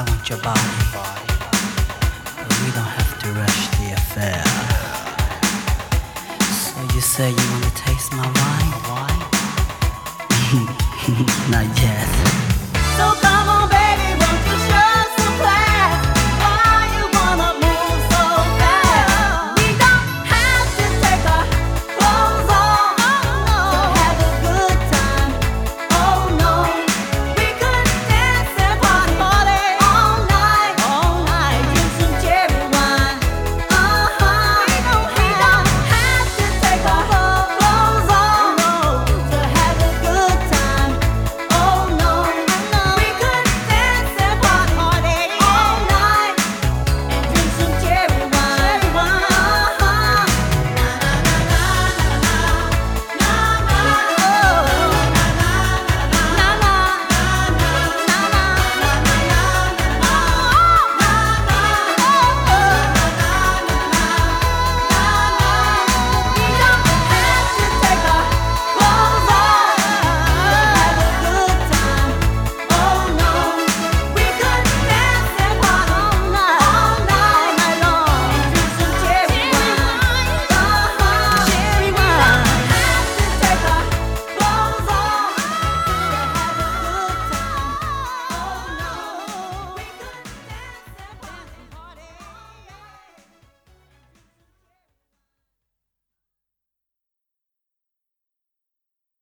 I want your body. But we don't have to rush the affair. So you say you wanna taste my wine? Not yet. So